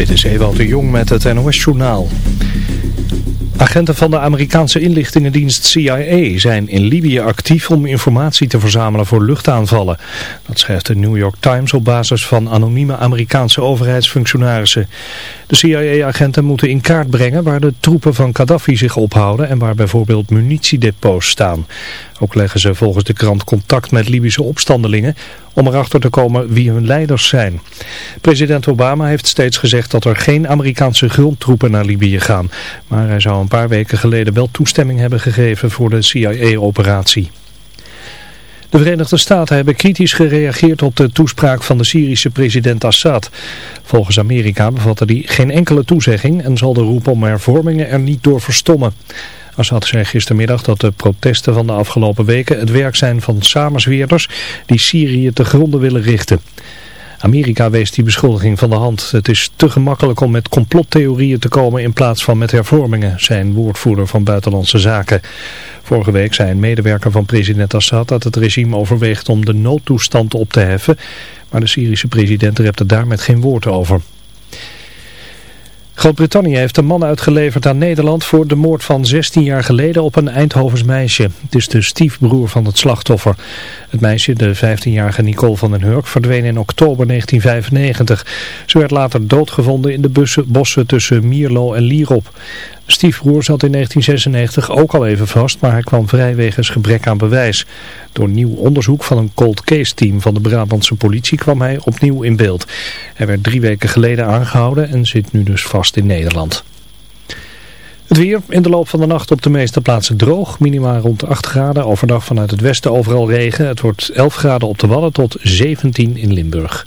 Dit is Ewald de Jong met het NOS-journaal. Agenten van de Amerikaanse inlichtingendienst CIA zijn in Libië actief om informatie te verzamelen voor luchtaanvallen. Dat schrijft de New York Times op basis van anonieme Amerikaanse overheidsfunctionarissen. De CIA-agenten moeten in kaart brengen waar de troepen van Gaddafi zich ophouden en waar bijvoorbeeld munitiedepots staan. Ook leggen ze volgens de krant contact met Libische opstandelingen om erachter te komen wie hun leiders zijn. President Obama heeft steeds gezegd dat er geen Amerikaanse grondtroepen naar Libië gaan. Maar hij zou een paar weken geleden wel toestemming hebben gegeven voor de CIA-operatie. De Verenigde Staten hebben kritisch gereageerd op de toespraak van de Syrische president Assad. Volgens Amerika bevatte die geen enkele toezegging en zal de roep om hervormingen er niet door verstommen. Assad zei gistermiddag dat de protesten van de afgelopen weken het werk zijn van samenzweerders die Syrië te gronden willen richten. Amerika wees die beschuldiging van de hand. Het is te gemakkelijk om met complottheorieën te komen in plaats van met hervormingen, zei een woordvoerder van Buitenlandse Zaken. Vorige week zei een medewerker van president Assad dat het regime overweegt om de noodtoestand op te heffen, maar de Syrische president repte daar met geen woord over. Groot-Brittannië heeft een man uitgeleverd aan Nederland voor de moord van 16 jaar geleden op een Eindhovens meisje. Het is de stiefbroer van het slachtoffer. Het meisje, de 15-jarige Nicole van den Hurk, verdween in oktober 1995. Ze werd later doodgevonden in de bossen tussen Mierlo en Lierop. Stiefbroer zat in 1996 ook al even vast, maar hij kwam vrij wegens gebrek aan bewijs. Door nieuw onderzoek van een cold case team van de Brabantse politie kwam hij opnieuw in beeld. Hij werd drie weken geleden aangehouden en zit nu dus vast in Nederland. Het weer in de loop van de nacht op de meeste plaatsen droog. Minima rond 8 graden. Overdag vanuit het westen overal regen. Het wordt 11 graden op de Wadden tot 17 in Limburg.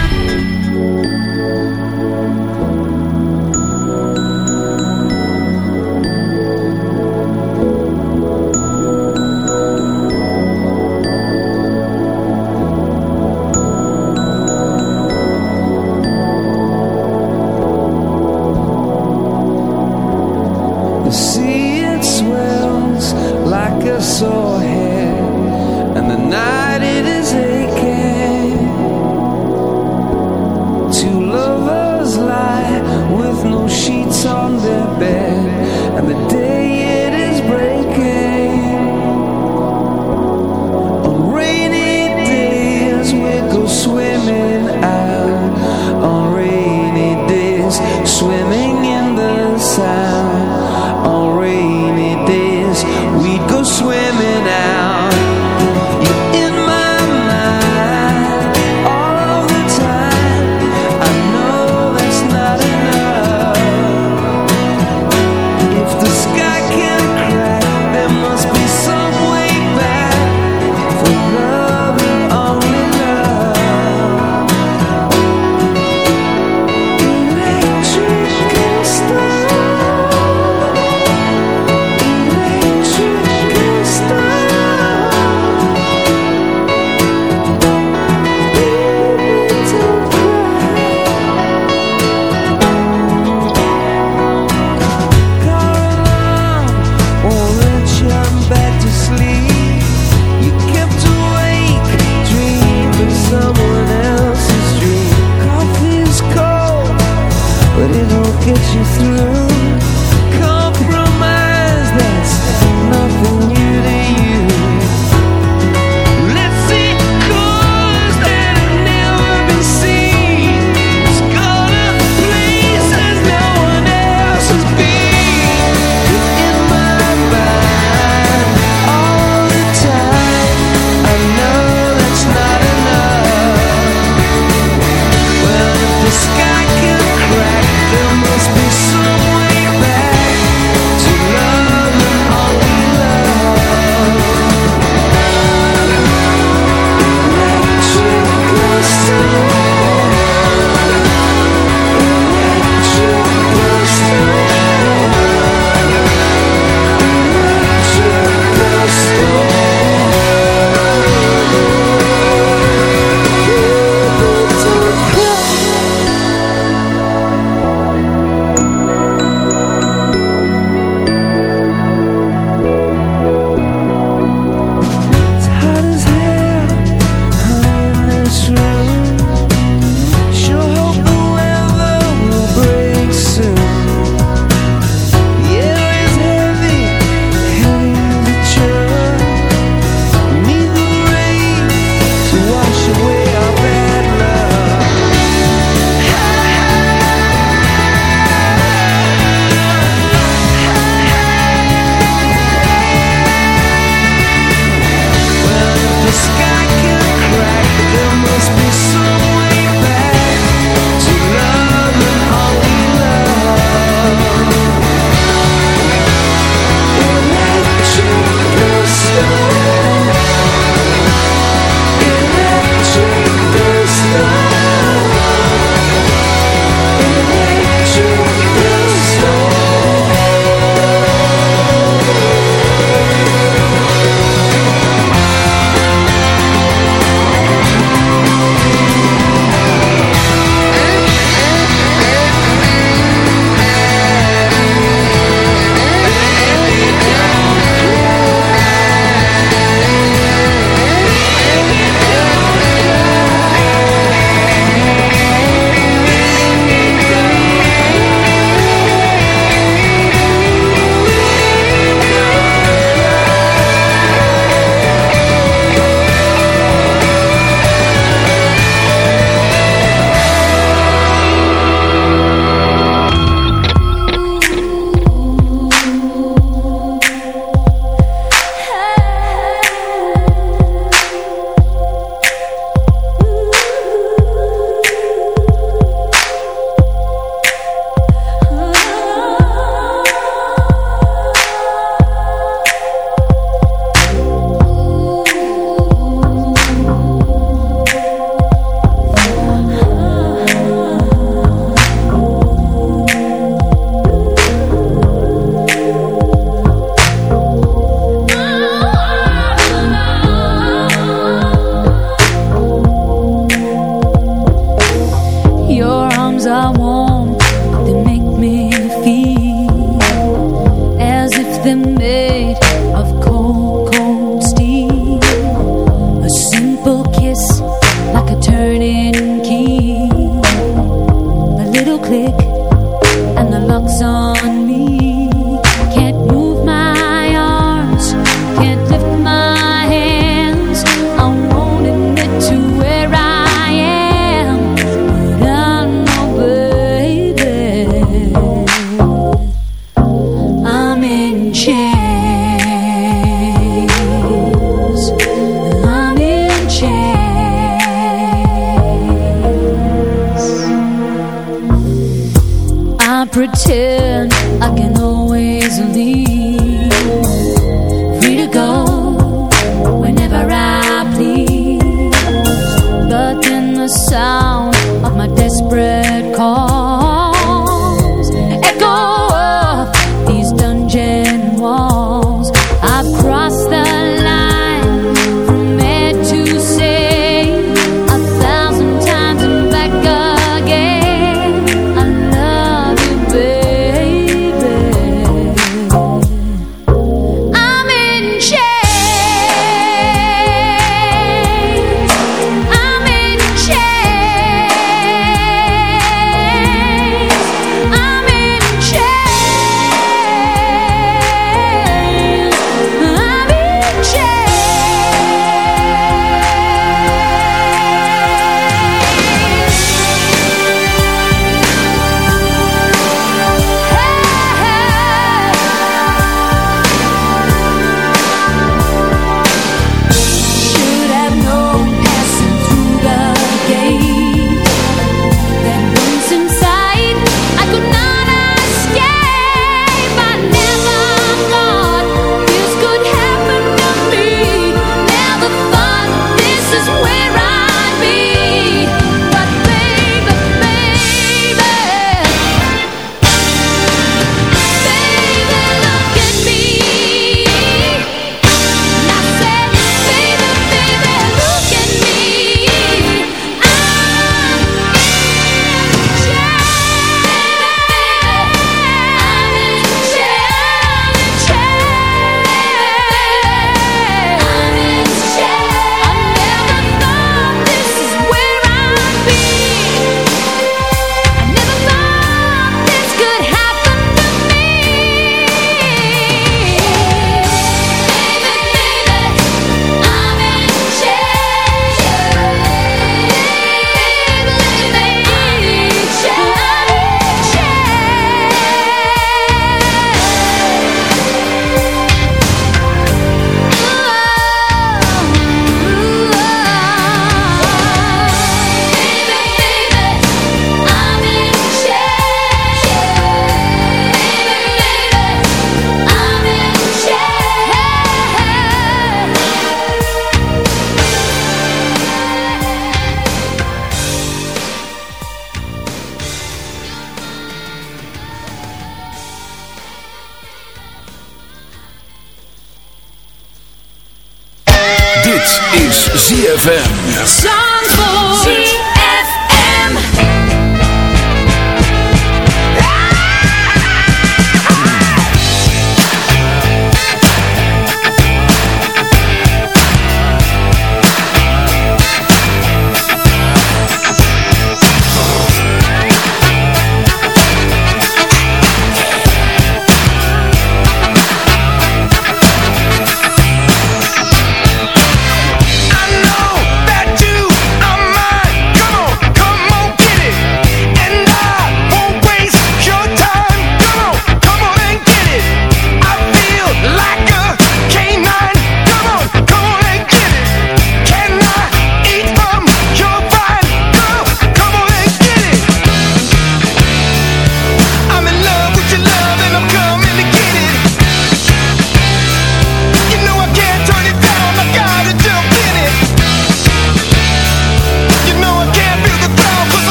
ZFM.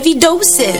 Heavy doses.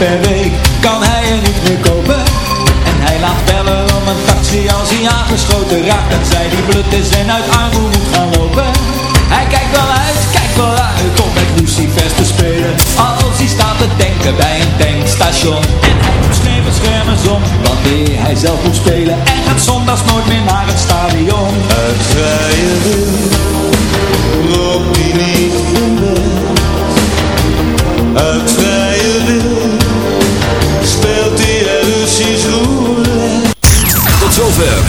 per week kan hij er niet meer kopen. En hij laat bellen om een taxi als hij aangeschoten raakt. Dat zij die blut is en uit armoede moet gaan lopen. Hij kijkt wel uit, kijkt wel uit om met lucifers te spelen. Als hij staat te tanken bij een tankstation. En hij doet sneeuwbeschermers om wanneer hij zelf moet spelen. En gaat zondags nooit meer naar het stadion. Uit vrije wil loopt niet in. Uit vrije